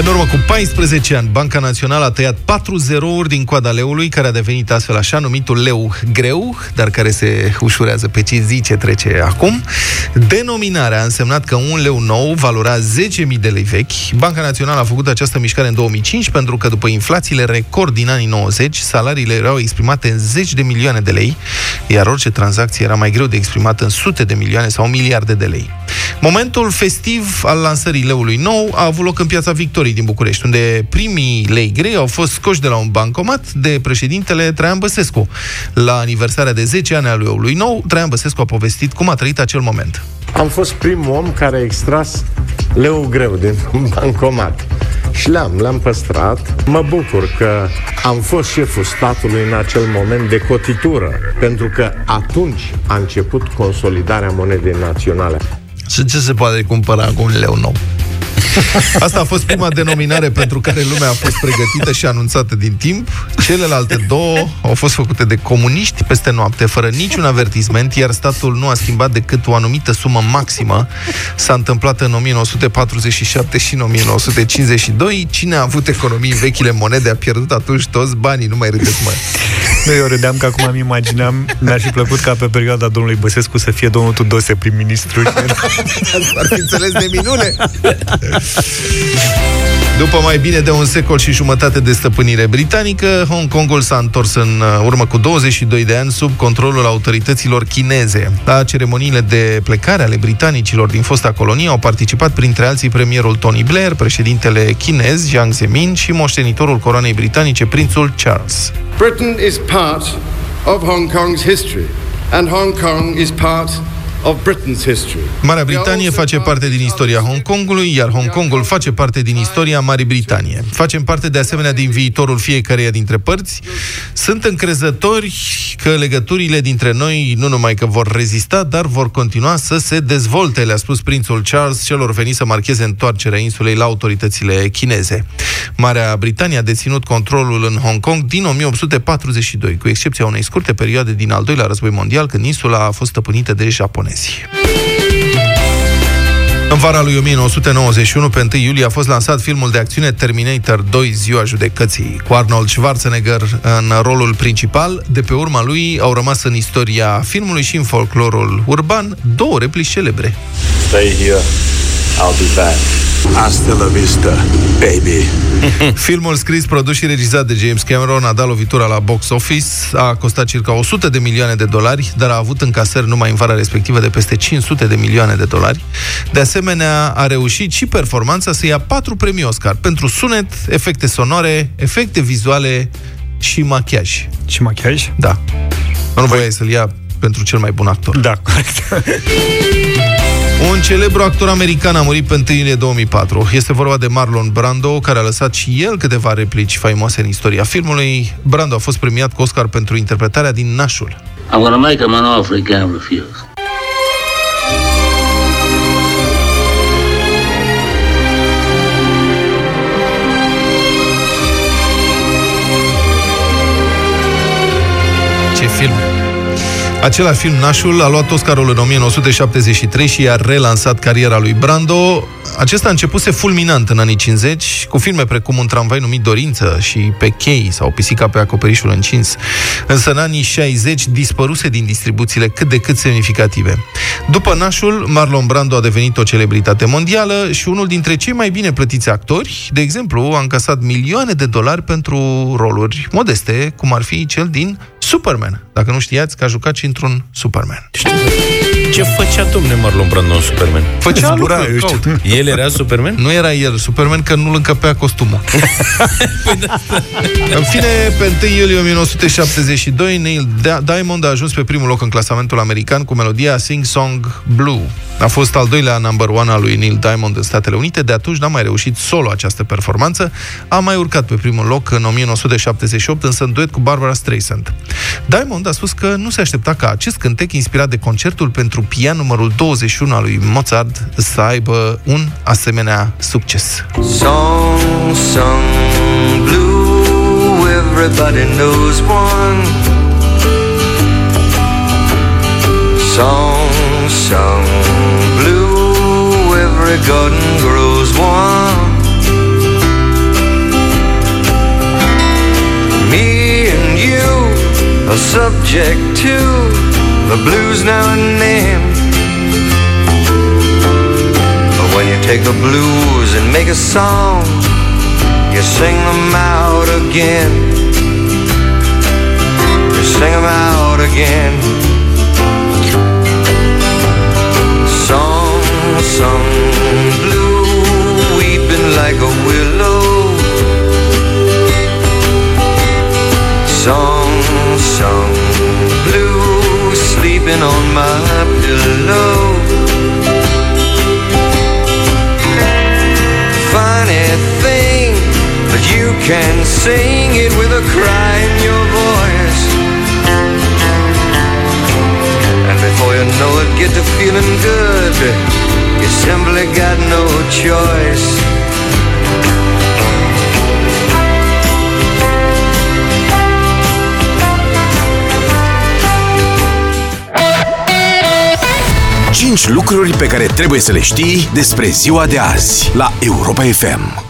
În urmă cu 14 ani, Banca Națională a tăiat 4 zerouri din coada leului, care a devenit astfel așa numitul leu greu, dar care se ușurează pe ce zi ce trece acum. Denominarea a însemnat că un leu nou valora 10.000 de lei vechi. Banca Națională a făcut această mișcare în 2005 pentru că după inflațiile record din anii 90, salariile erau exprimate în 10 de milioane de lei, iar orice tranzacție era mai greu de exprimat în sute de milioane sau miliarde de lei. Momentul festiv al lansării leului nou a avut loc în piața Victoriei din București, unde primii lei grei au fost scoși de la un bancomat de președintele Traian Băsescu. La aniversarea de 10 ani a leului nou, Traian Băsescu a povestit cum a trăit acel moment. Am fost primul om care a extras leu greu din un bancomat. Și le-am, le-am păstrat. Mă bucur că am fost șeful statului în acel moment de cotitură, pentru că atunci a început consolidarea monedei naționale. Și ce se poate cumpăra cu un leu nou? Asta a fost prima denominare pentru care lumea a fost pregătită și anunțată din timp. Celelalte două au fost făcute de comuniști peste noapte, fără niciun avertisment, iar statul nu a schimbat decât o anumită sumă maximă. S-a întâmplat în 1947 și în 1952. Cine a avut economii în vechile monede a pierdut atunci toți banii. Nu mai râdeți, mă. Nu, eu râdeam că acum îmi imaginam, mi-ar fi plăcut ca pe perioada domnului Băsescu să fie domnul Tudose prim-ministru. Ar fi înțeles de minune. După mai bine de un secol și jumătate de stăpânire britanică, Hong Kongul s-a întors în uh, urmă cu 22 de ani sub controlul autorităților chineze. La ceremoniile de plecare ale britanicilor din fosta colonie au participat printre alții premierul Tony Blair, președintele chinez Jiang Zemin și moștenitorul coroanei britanice, prințul Charles. Britain is part of Hong Kong's history and Hong Kong is part of Britain's history. Marea Britanie face parte din istoria Hong Kongului, iar Hong Kongul face parte din istoria Marii Britanie. Facem parte de asemenea din viitorul fiecăreia dintre părți. Sunt încrezători că legăturile dintre noi nu numai că vor rezista, dar vor continua să se dezvolte, le-a spus prințul Charles celor veniți să marcheze întoarcerea insulei la autoritățile chineze. Marea Britanie a deținut controlul în Hong Kong din 1842, cu excepția unei scurte perioade din al doilea război mondial, când insula a fost stăpânită de japonezi japonezi. În vara lui 1991, pe 1 iulie, a fost lansat filmul de acțiune Terminator 2, Ziua Judecății, cu Arnold Schwarzenegger în rolul principal. De pe urma lui au rămas în istoria filmului și în folclorul urban două replici celebre. Stay here, I'll be back. Hasta la vista, baby. Filmul scris, produs și regizat de James Cameron a dat lovitura la box office, a costat circa 100 de milioane de dolari, dar a avut încasări numai în vara respectivă de peste 500 de milioane de dolari. De asemenea, a reușit și performanța să ia patru premii Oscar pentru sunet, efecte sonore, efecte vizuale și machiaj. Și machiaj? Da. Nu voiai să-l ia pentru cel mai bun actor. Da, corect. Un celebru actor american a murit pe 1 iulie 2004. Este vorba de Marlon Brando, care a lăsat și el câteva replici faimoase în istoria filmului. Brando a fost premiat cu Oscar pentru interpretarea din Nașul. I'm gonna make him an offer he can't refuse. Același film, Nașul, a luat Oscarul în 1973 și a relansat cariera lui Brando. Acesta a începuse fulminant în anii 50, cu filme precum Un tramvai numit Dorință și Pe chei sau Pisica pe acoperișul încins. Însă în anii 60 dispăruse din distribuțiile cât de cât semnificative. După Nașul, Marlon Brando a devenit o celebritate mondială și unul dintre cei mai bine plătiți actori, de exemplu, a încasat milioane de dolari pentru roluri modeste, cum ar fi cel din Superman. Dacă nu știați că a jucat și într-un Superman. Ce făcea domne Marlon Brando în Superman? Făcea Zbura, lucruri, eu știu. caut. El era Superman? Nu era el Superman, că nu-l încăpea costumul. în fine, pe 1 iulie 1972, Neil Da- Diamond a ajuns pe primul loc în clasamentul american cu melodia Sing Song Blue. A fost al doilea number one al lui Neil Diamond în Statele Unite, de atunci n-a mai reușit solo această performanță, a mai urcat pe primul loc în 1978, însă în duet cu Barbara Streisand. Diamond a spus că nu se aștepta ca acest cântec inspirat de concertul pentru pian numărul 21 al lui Mozart să aibă un asemenea succes. Song sung blue, everybody knows one. Song sung blue, every garden grows one. Me and you are subject to the blues now and then. But when you take the blues and make a song, you sing them out again. You sing them out again. Song sung can sing it with a cry in your voice. And before you know it, get to feeling good. You simply got no choice. Cinci lucruri pe care trebuie să le știi despre ziua de azi la Europa FM.